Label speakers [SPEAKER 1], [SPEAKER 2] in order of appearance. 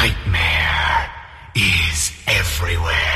[SPEAKER 1] nightmare is everywhere.